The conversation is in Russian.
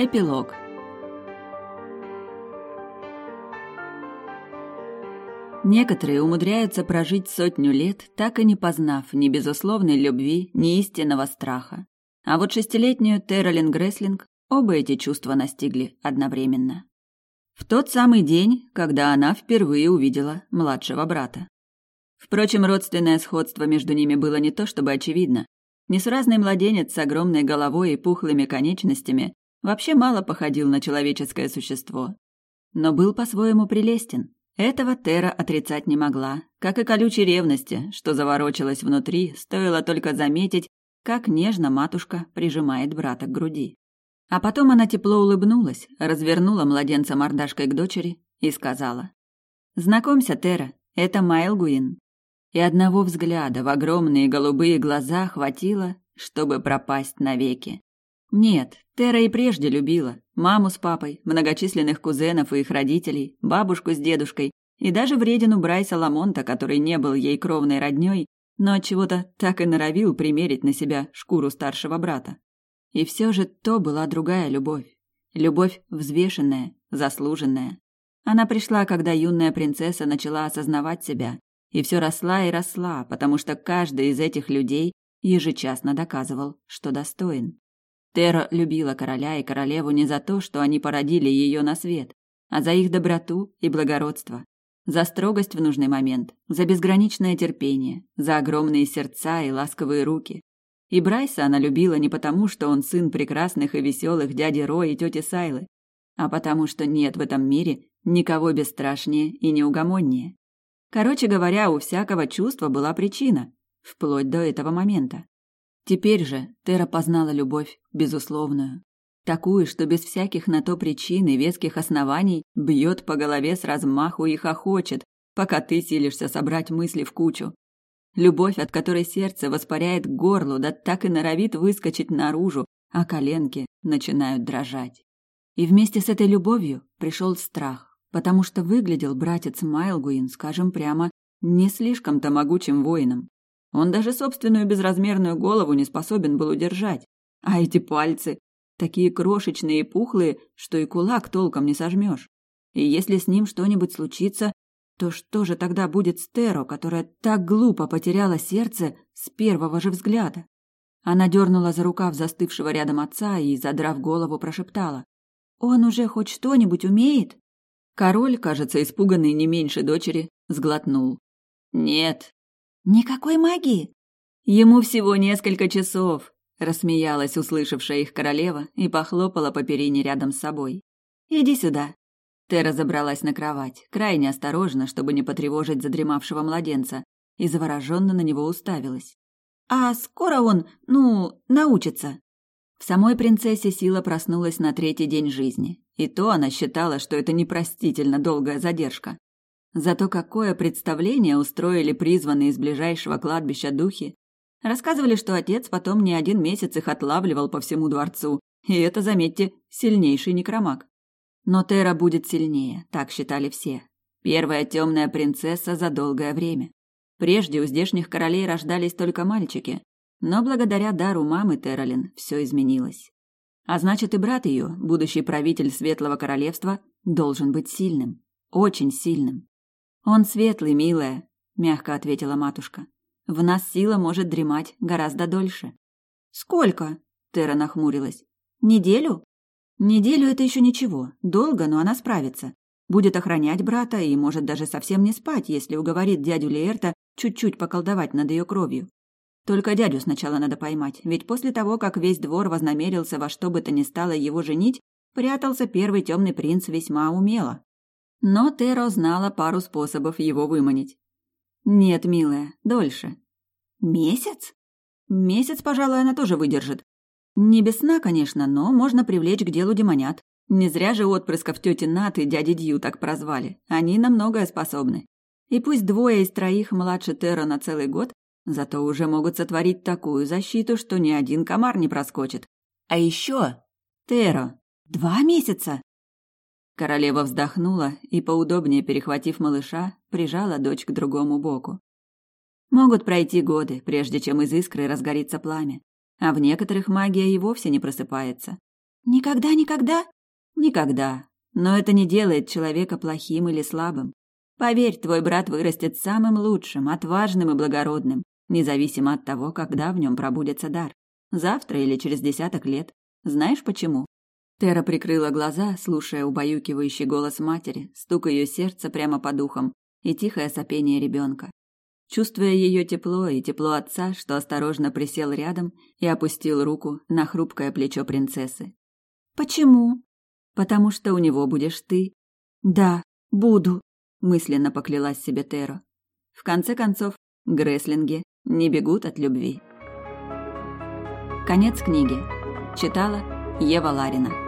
Эпилог Некоторые умудряются прожить сотню лет, так и не познав ни безусловной любви, ни истинного страха. А вот шестилетнюю Терролин Греслинг оба эти чувства настигли одновременно. В тот самый день, когда она впервые увидела младшего брата. Впрочем, родственное сходство между ними было не то чтобы очевидно. Несуразный младенец с огромной головой и пухлыми конечностями вообще мало походил на человеческое существо. Но был по-своему прелестен. Этого Тера отрицать не могла, как и колючей ревности, что заворочилась внутри, стоило только заметить, как нежно матушка прижимает брата к груди. А потом она тепло улыбнулась, развернула младенца мордашкой к дочери и сказала. «Знакомься, Тера, это Майл Гуин». И одного взгляда в огромные голубые глаза хватило, чтобы пропасть навеки. Нет, Тера и прежде любила маму с папой, многочисленных кузенов и их родителей, бабушку с дедушкой и даже вредину Брайса Ламонта, который не был ей кровной роднёй, но от чего-то так и норовил примерить на себя шкуру старшего брата. И все же то была другая любовь. Любовь взвешенная, заслуженная. Она пришла, когда юная принцесса начала осознавать себя, и все росла и росла, потому что каждый из этих людей ежечасно доказывал, что достоин. Тера любила короля и королеву не за то, что они породили ее на свет, а за их доброту и благородство, за строгость в нужный момент, за безграничное терпение, за огромные сердца и ласковые руки. И Брайса она любила не потому, что он сын прекрасных и веселых дяди Ро и тети Сайлы, а потому что нет в этом мире никого бесстрашнее и неугомоннее. Короче говоря, у всякого чувства была причина, вплоть до этого момента. Теперь же Тера познала любовь безусловную, такую, что без всяких на то причин и веских оснований бьет по голове с размаху и хохочет, пока ты силишься собрать мысли в кучу. Любовь, от которой сердце воспаряет к горлу, да так и норовит выскочить наружу, а коленки начинают дрожать. И вместе с этой любовью пришел страх, потому что выглядел братец Майлгуин, скажем прямо, не слишком-то могучим воином. Он даже собственную безразмерную голову не способен был удержать. А эти пальцы, такие крошечные и пухлые, что и кулак толком не сожмешь. И если с ним что-нибудь случится, то что же тогда будет с Теро, которая так глупо потеряла сердце с первого же взгляда? Она дернула за рукав застывшего рядом отца и, задрав голову, прошептала. «Он уже хоть что-нибудь умеет?» Король, кажется, испуганный не меньше дочери, сглотнул. «Нет, Никакой магии. Ему всего несколько часов, рассмеялась услышавшая их королева и похлопала по перине рядом с собой. Иди сюда. Тера забралась на кровать, крайне осторожно, чтобы не потревожить задремавшего младенца, и завороженно на него уставилась. А скоро он, ну, научится. В самой принцессе сила проснулась на третий день жизни, и то она считала, что это непростительно долгая задержка. Зато какое представление устроили призванные из ближайшего кладбища духи. Рассказывали, что отец потом не один месяц их отлавливал по всему дворцу, и это, заметьте, сильнейший некромаг. Но Тера будет сильнее, так считали все. Первая темная принцесса за долгое время. Прежде у здешних королей рождались только мальчики, но благодаря дару мамы Тералин все изменилось. А значит, и брат ее, будущий правитель Светлого Королевства, должен быть сильным, очень сильным. Он светлый, милая, мягко ответила матушка. В нас сила может дремать гораздо дольше. Сколько? Тера нахмурилась. Неделю? Неделю это еще ничего. Долго, но она справится. Будет охранять брата и может даже совсем не спать, если уговорит дядю Леерта чуть-чуть поколдовать над ее кровью. Только дядю сначала надо поймать, ведь после того, как весь двор вознамерился во что бы то ни стало его женить, прятался первый темный принц весьма умело. Но Теро знала пару способов его выманить. «Нет, милая, дольше». «Месяц?» «Месяц, пожалуй, она тоже выдержит. Не без сна, конечно, но можно привлечь к делу демонят. Не зря же отпрысков тети Нат и дяди Дью так прозвали. Они на многое способны. И пусть двое из троих младше Теро на целый год, зато уже могут сотворить такую защиту, что ни один комар не проскочит. А еще... Теро. Два месяца? Королева вздохнула и, поудобнее перехватив малыша, прижала дочь к другому боку. Могут пройти годы, прежде чем из искры разгорится пламя, а в некоторых магия и вовсе не просыпается. Никогда, никогда? Никогда. Но это не делает человека плохим или слабым. Поверь, твой брат вырастет самым лучшим, отважным и благородным, независимо от того, когда в нем пробудется дар. Завтра или через десяток лет. Знаешь почему? Тера прикрыла глаза, слушая убаюкивающий голос матери, стук ее сердца прямо по духам и тихое сопение ребенка. Чувствуя ее тепло и тепло отца, что осторожно присел рядом и опустил руку на хрупкое плечо принцессы. «Почему?» «Потому что у него будешь ты». «Да, буду», — мысленно поклялась себе Теро. В конце концов, греслинги не бегут от любви. Конец книги. Читала Ева Ларина.